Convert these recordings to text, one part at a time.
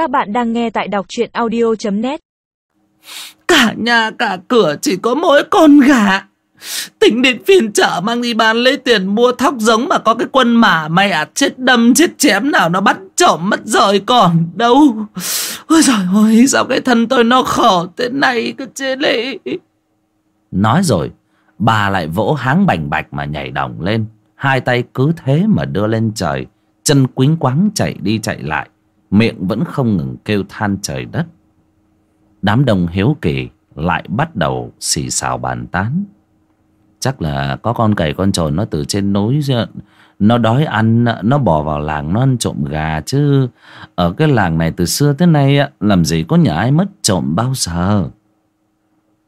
Các bạn đang nghe tại đọc truyện audio.net Cả nhà cả cửa chỉ có mỗi con gà. Tính đến phiên chợ mang đi bán lấy tiền mua thóc giống mà có cái quân mả mày à chết đâm chết chém nào nó bắt trộm mất rồi còn đâu. Ôi trời ơi sao cái thân tôi nó khổ thế này cơ chế lệ Nói rồi bà lại vỗ háng bành bạch mà nhảy đồng lên. Hai tay cứ thế mà đưa lên trời Chân quính quáng chạy đi chạy lại Miệng vẫn không ngừng kêu than trời đất. Đám đông hiếu kỳ lại bắt đầu xì xào bàn tán. Chắc là có con cầy con trồn nó từ trên núi Nó đói ăn, Nó bỏ vào làng, nó ăn trộm gà chứ. Ở cái làng này từ xưa tới nay Làm gì có nhà ai mất trộm bao giờ.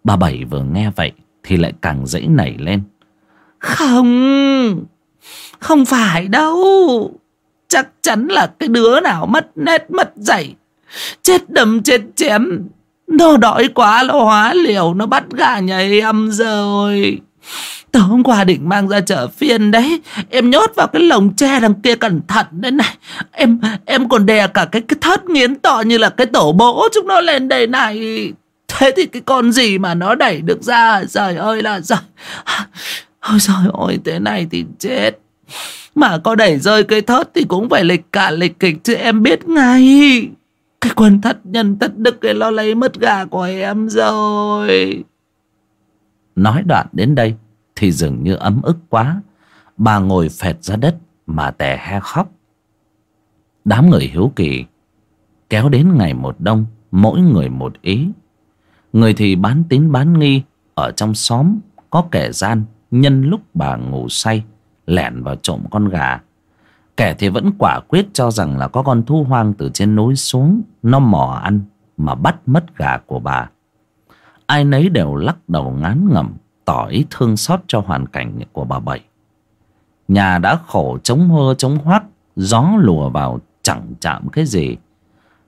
Bà Bảy vừa nghe vậy Thì lại càng dãy nảy lên. Không Không phải đâu. Chắc chắn là cái đứa nào mất nét mất dạy. Chết đầm chết chém. Nó đói quá nó hóa liều Nó bắt gà nhà em rồi. Tối hôm qua định mang ra chợ phiên đấy. Em nhốt vào cái lồng tre đằng kia cẩn thận đấy này. Em em còn đè cả cái, cái thớt nghiến to như là cái tổ bố chúng nó lên đây này. Thế thì cái con gì mà nó đẩy được ra? Trời ơi là trời. Ôi trời ơi thế này thì chết. Mà có đẩy rơi cây thớt thì cũng phải lịch cả lịch kịch chứ em biết ngay. Cái quân thất nhân thất đức ấy, lo lấy mất gà của em rồi. Nói đoạn đến đây thì dường như ấm ức quá. Bà ngồi phệt ra đất mà tè he khóc. Đám người hiếu kỳ kéo đến ngày một đông, mỗi người một ý. Người thì bán tín bán nghi, ở trong xóm có kẻ gian nhân lúc bà ngủ say lẻn vào trộm con gà kẻ thì vẫn quả quyết cho rằng là có con thu hoang từ trên núi xuống nó mò ăn mà bắt mất gà của bà ai nấy đều lắc đầu ngán ngẩm tỏ ý thương xót cho hoàn cảnh của bà Bảy. Nhà đã khổ chống mưa chống hoác, gió lùa vào chẳng chạm cái gì.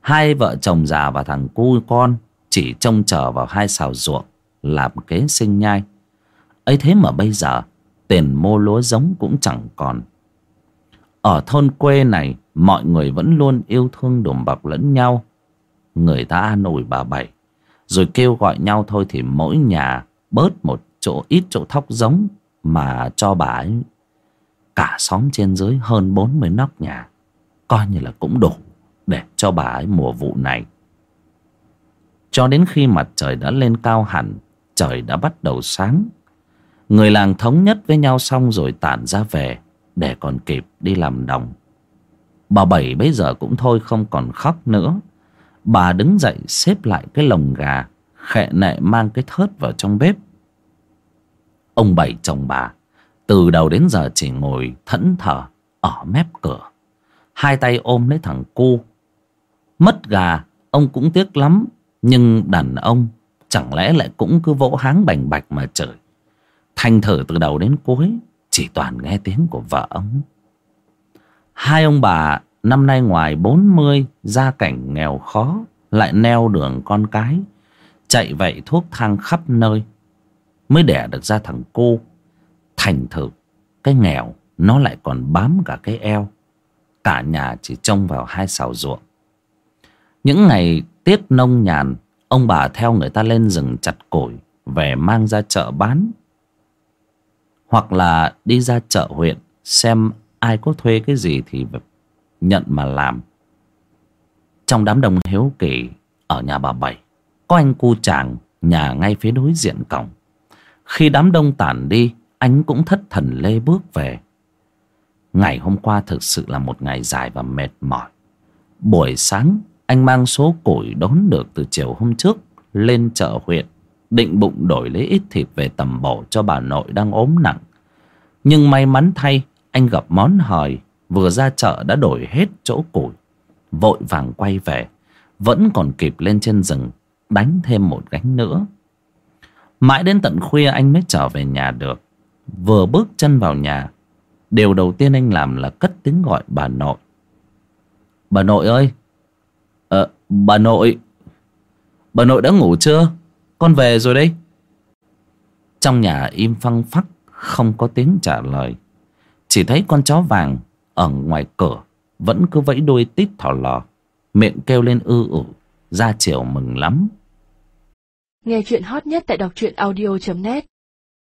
Hai vợ chồng già và thằng cu con chỉ trông chờ vào hai xào ruộng làm kế sinh nhai. ấy thế mà bây giờ tiền mua lúa giống cũng chẳng còn. Ở thôn quê này, mọi người vẫn luôn yêu thương đùm bọc lẫn nhau. Người ta an ủi bà Bảy rồi kêu gọi nhau thôi thì mỗi nhà bớt một chỗ ít chỗ thóc giống mà cho bà ấy cả xóm trên dưới hơn 40 nóc nhà, coi như là cũng đủ để cho bà ấy mùa vụ này cho đến khi mặt trời đã lên cao hẳn, trời đã bắt đầu sáng người làng thống nhất với nhau xong rồi tản ra về, để còn kịp đi làm đồng. Bà bảy bây giờ cũng thôi không còn khóc nữa. Bà đứng dậy xếp lại cái lồng gà, khệ nệ mang cái thớt vào trong bếp. Ông Bảy chồng bà, Từ đầu đến giờ chỉ ngồi thẫn thờ Ở mép cửa. Hai tay ôm lấy thằng cu. Mất gà, Ông cũng tiếc lắm, Nhưng đàn ông Chẳng lẽ lại cũng cứ vỗ háng bành bạch mà trời Thành thử từ đầu đến cuối, Chỉ toàn nghe tiếng của vợ ông. Hai ông bà Năm nay ngoài bốn mươi, Gia cảnh nghèo khó, Lại neo đường con cái, Chạy vậy thuốc thang khắp nơi, mới đẻ được ra thằng cô thành thử, cái nghèo, nó lại còn bám cả cái eo. Cả nhà chỉ trông vào hai xào ruộng. Những ngày tiết nông nhàn, ông bà theo người ta lên rừng chặt củi, về mang ra chợ bán hoặc là đi ra chợ huyện xem ai có thuê cái gì thì nhận mà làm. Trong đám đông hiếu kỳ ở nhà bà bảy, có anh cu chàng nhà ngay phía đối diện cổng. Khi đám đông tản đi, Anh cũng thất thần lê bước về. Ngày hôm qua thực sự là một ngày dài và mệt mỏi. Buổi sáng, Anh mang số củi đốn được từ chiều hôm trước Lên chợ huyện. Định bụng đổi lấy ít thịt về tầm bổ cho bà nội đang ốm nặng. Nhưng may mắn thay, Anh gặp món hời, Vừa ra chợ đã đổi hết chỗ củi. Vội vàng quay về, Vẫn còn kịp lên trên rừng, Đánh thêm một gánh nữa. Mãi đến tận khuya anh mới trở về nhà được. Vừa bước chân vào nhà, Điều đầu tiên anh làm là cất tiếng gọi bà nội. Bà nội ơi! Ờ bà nội! Bà nội đã ngủ chưa? Con về rồi đấy. Trong nhà im phăng phắc, Không có tiếng trả lời. Chỉ thấy con chó vàng Ở ngoài cửa Vẫn cứ vẫy đuôi tít thỏ lò, Miệng kêu lên ư ử Ra chiều mừng lắm. Nghe chuyện hot nhất tại đọc truyện audio.net